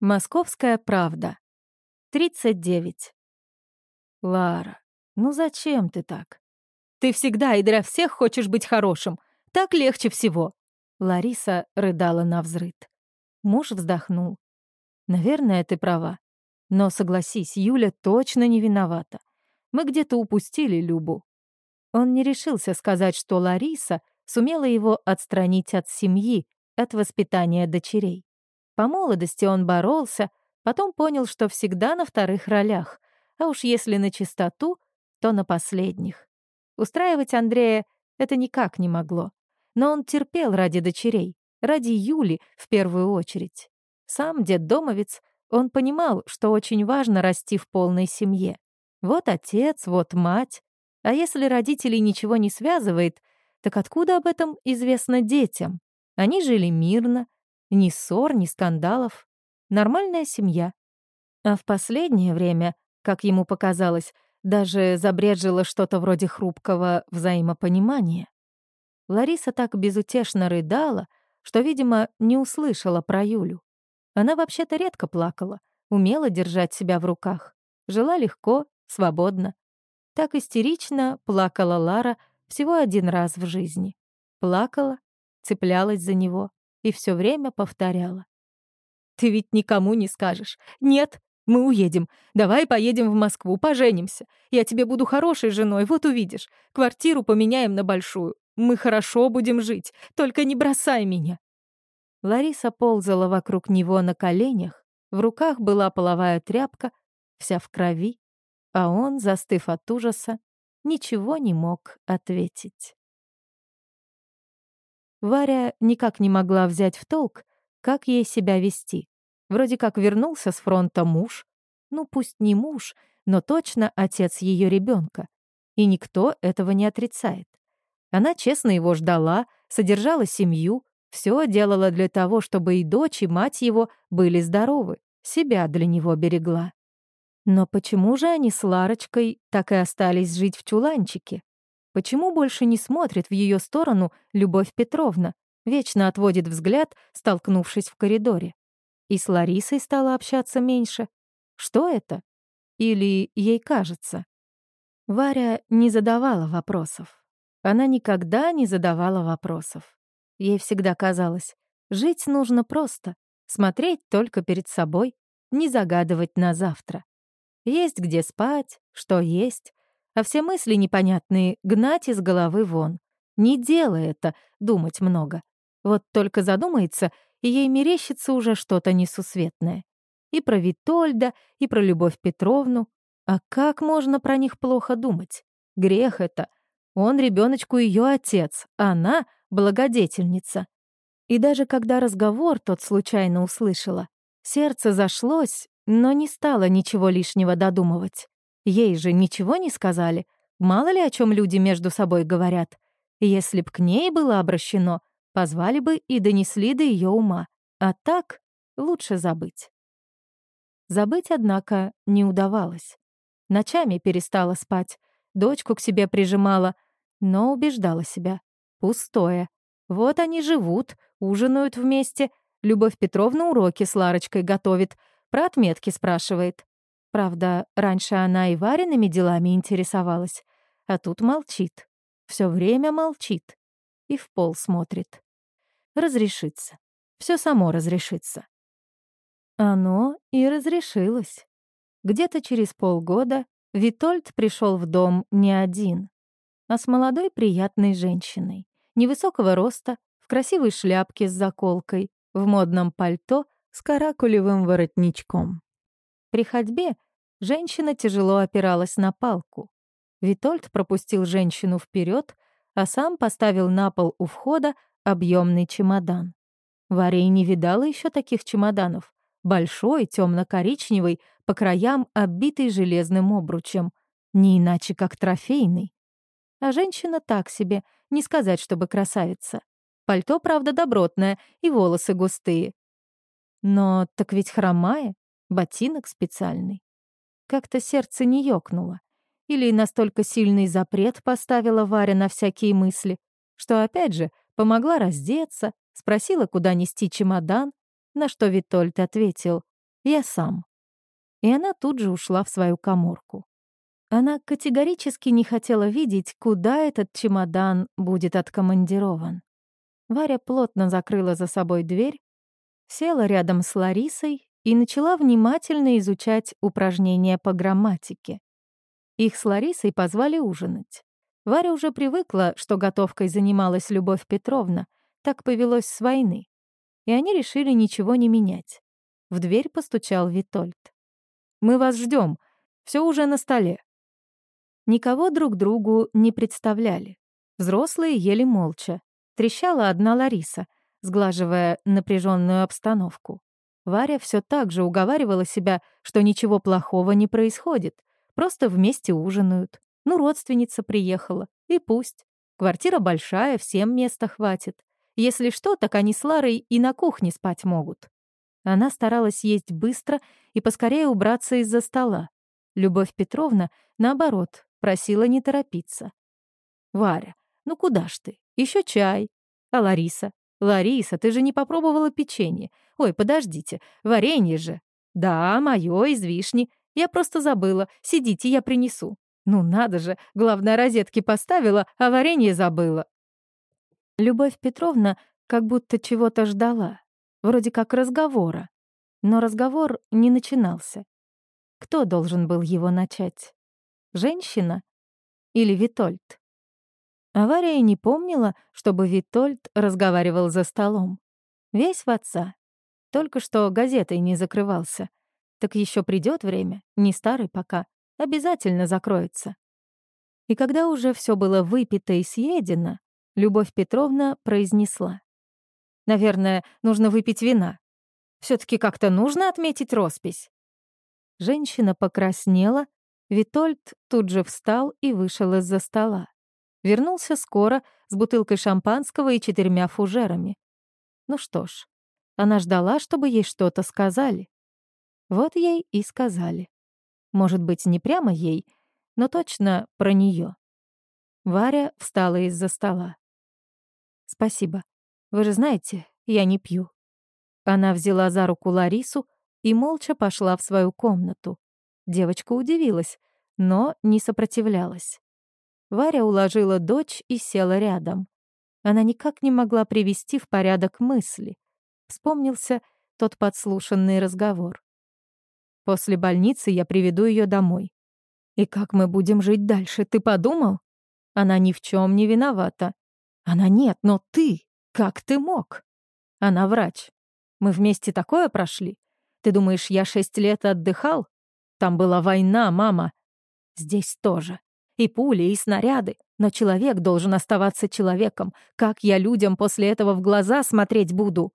Московская правда. 39. Лара, ну зачем ты так? Ты всегда и для всех хочешь быть хорошим. Так легче всего. Лариса рыдала на взрыд. Муж вздохнул. Наверное, ты права. Но согласись, Юля точно не виновата. Мы где-то упустили Любу. Он не решился сказать, что Лариса сумела его отстранить от семьи, от воспитания дочерей. По молодости он боролся, потом понял, что всегда на вторых ролях, а уж если на чистоту, то на последних. Устраивать Андрея это никак не могло. Но он терпел ради дочерей, ради Юли в первую очередь. Сам дед-домовец, он понимал, что очень важно расти в полной семье. Вот отец, вот мать. А если родителей ничего не связывает, так откуда об этом известно детям? Они жили мирно, ни ссор, ни скандалов. Нормальная семья. А в последнее время, как ему показалось, даже забрежило что-то вроде хрупкого взаимопонимания. Лариса так безутешно рыдала, что, видимо, не услышала про Юлю. Она вообще-то редко плакала, умела держать себя в руках. Жила легко, свободно. Так истерично плакала Лара всего один раз в жизни. Плакала, цеплялась за него, и все время повторяла. «Ты ведь никому не скажешь. Нет, мы уедем. Давай поедем в Москву, поженимся. Я тебе буду хорошей женой, вот увидишь. Квартиру поменяем на большую. Мы хорошо будем жить, только не бросай меня». Лариса ползала вокруг него на коленях, в руках была половая тряпка, вся в крови, а он, застыв от ужаса, ничего не мог ответить. Варя никак не могла взять в толк, как ей себя вести. Вроде как вернулся с фронта муж. Ну, пусть не муж, но точно отец ее ребенка. И никто этого не отрицает. Она честно его ждала, содержала семью, все делала для того, чтобы и дочь, и мать его были здоровы, себя для него берегла. Но почему же они с Ларочкой так и остались жить в чуланчике? Почему больше не смотрит в ее сторону Любовь Петровна, вечно отводит взгляд, столкнувшись в коридоре? И с Ларисой стала общаться меньше. Что это? Или ей кажется? Варя не задавала вопросов. Она никогда не задавала вопросов. Ей всегда казалось, жить нужно просто, смотреть только перед собой, не загадывать на завтра. Есть где спать, что есть, а все мысли непонятные гнать из головы вон. Не делай это, думать много. Вот только задумается, и ей мерещится уже что-то несусветное. И про Витольда, и про Любовь Петровну. А как можно про них плохо думать? Грех это. Он ребеночку ее отец, она — благодетельница. И даже когда разговор тот случайно услышала, сердце зашлось, но не стало ничего лишнего додумывать. Ей же ничего не сказали. Мало ли о чем люди между собой говорят. Если б к ней было обращено, позвали бы и донесли до ее ума. А так лучше забыть. Забыть, однако, не удавалось. Ночами перестала спать, дочку к себе прижимала, но убеждала себя. Пустое. Вот они живут, ужинают вместе. Любовь Петровна уроки с Ларочкой готовит, про отметки спрашивает. Правда, раньше она и вареными делами интересовалась, а тут молчит. Все время молчит. И в пол смотрит. Разрешится. Все само разрешится. Оно и разрешилось. Где-то через полгода Витольд пришел в дом не один, а с молодой приятной женщиной, невысокого роста, в красивой шляпке с заколкой, в модном пальто с каракулевым воротничком. При ходьбе Женщина тяжело опиралась на палку. Витольд пропустил женщину вперед, а сам поставил на пол у входа объемный чемодан. Варей не видала еще таких чемоданов. Большой, темно-коричневый, по краям оббитый железным обручем. Не иначе, как трофейный. А женщина так себе, не сказать, чтобы красавица. Пальто, правда, добротное, и волосы густые. Но так ведь хромая, ботинок специальный. Как-то сердце не ёкнуло. Или настолько сильный запрет поставила Варя на всякие мысли, что, опять же, помогла раздеться, спросила, куда нести чемодан, на что Витольд ответил, Я сам». И она тут же ушла в свою коморку. Она категорически не хотела видеть, куда этот чемодан будет откомандирован. Варя плотно закрыла за собой дверь, села рядом с Ларисой и начала внимательно изучать упражнения по грамматике. Их с Ларисой позвали ужинать. Варя уже привыкла, что готовкой занималась Любовь Петровна, так повелось с войны. И они решили ничего не менять. В дверь постучал Витольд. «Мы вас ждем. Все уже на столе». Никого друг другу не представляли. Взрослые ели молча. Трещала одна Лариса, сглаживая напряженную обстановку. Варя все так же уговаривала себя, что ничего плохого не происходит, просто вместе ужинают. Ну, родственница приехала, и пусть. Квартира большая, всем места хватит. Если что, так они с Ларой и на кухне спать могут. Она старалась есть быстро и поскорее убраться из-за стола. Любовь Петровна, наоборот, просила не торопиться. «Варя, ну куда ж ты? Еще чай. А Лариса? Лариса, ты же не попробовала печенье. Ой, подождите, варенье же. Да, мое из вишни. Я просто забыла. Сидите, я принесу. Ну надо же, главное, розетки поставила, а варенье забыла. Любовь Петровна как будто чего-то ждала. Вроде как разговора. Но разговор не начинался. Кто должен был его начать? Женщина или Витольд? Авария не помнила, чтобы Витольд разговаривал за столом. Весь в отца. Только что газетой не закрывался. Так еще придет время, не старый пока, обязательно закроется. И когда уже все было выпито и съедено, Любовь Петровна произнесла. «Наверное, нужно выпить вина. все таки как-то нужно отметить роспись». Женщина покраснела, Витольд тут же встал и вышел из-за стола. Вернулся скоро с бутылкой шампанского и четырьмя фужерами. Ну что ж, она ждала, чтобы ей что-то сказали. Вот ей и сказали. Может быть, не прямо ей, но точно про нее. Варя встала из-за стола. «Спасибо. Вы же знаете, я не пью». Она взяла за руку Ларису и молча пошла в свою комнату. Девочка удивилась, но не сопротивлялась. Варя уложила дочь и села рядом. Она никак не могла привести в порядок мысли. Вспомнился тот подслушанный разговор. После больницы я приведу ее домой. И как мы будем жить дальше, ты подумал? Она ни в чем не виновата. Она нет, но ты, как ты мог? Она врач. Мы вместе такое прошли. Ты думаешь, я шесть лет отдыхал? Там была война, мама. Здесь тоже. И пули, и снаряды. Но человек должен оставаться человеком. Как я людям после этого в глаза смотреть буду?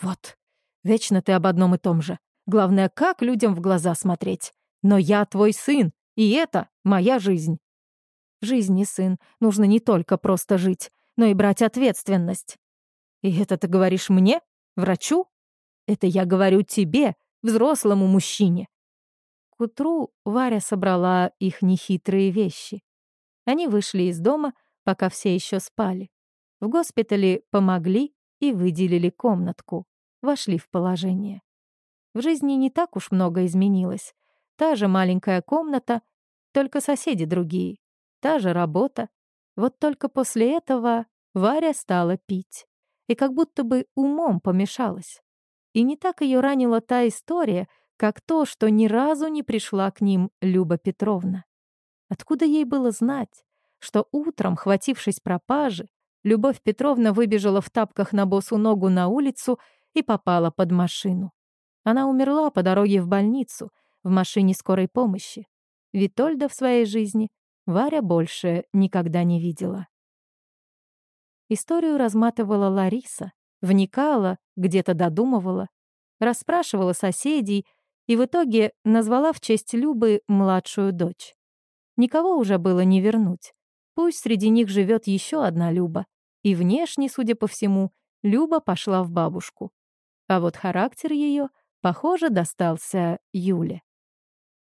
Вот. Вечно ты об одном и том же. Главное, как людям в глаза смотреть. Но я твой сын, и это моя жизнь. В жизни, сын, нужно не только просто жить, но и брать ответственность. И это ты говоришь мне, врачу? Это я говорю тебе, взрослому мужчине. К утру Варя собрала их нехитрые вещи. Они вышли из дома, пока все еще спали. В госпитале помогли и выделили комнатку. Вошли в положение. В жизни не так уж много изменилось. Та же маленькая комната, только соседи другие. Та же работа. Вот только после этого Варя стала пить. И как будто бы умом помешалась. И не так ее ранила та история, как то, что ни разу не пришла к ним Люба Петровна. Откуда ей было знать, что утром, хватившись пропажи, Любовь Петровна выбежала в тапках на босу ногу на улицу и попала под машину. Она умерла по дороге в больницу, в машине скорой помощи. Витольда в своей жизни Варя больше никогда не видела. Историю разматывала Лариса, вникала, где-то додумывала, расспрашивала соседей, и в итоге назвала в честь Любы младшую дочь. Никого уже было не вернуть. Пусть среди них живет еще одна Люба. И внешне, судя по всему, Люба пошла в бабушку. А вот характер ее, похоже, достался Юле.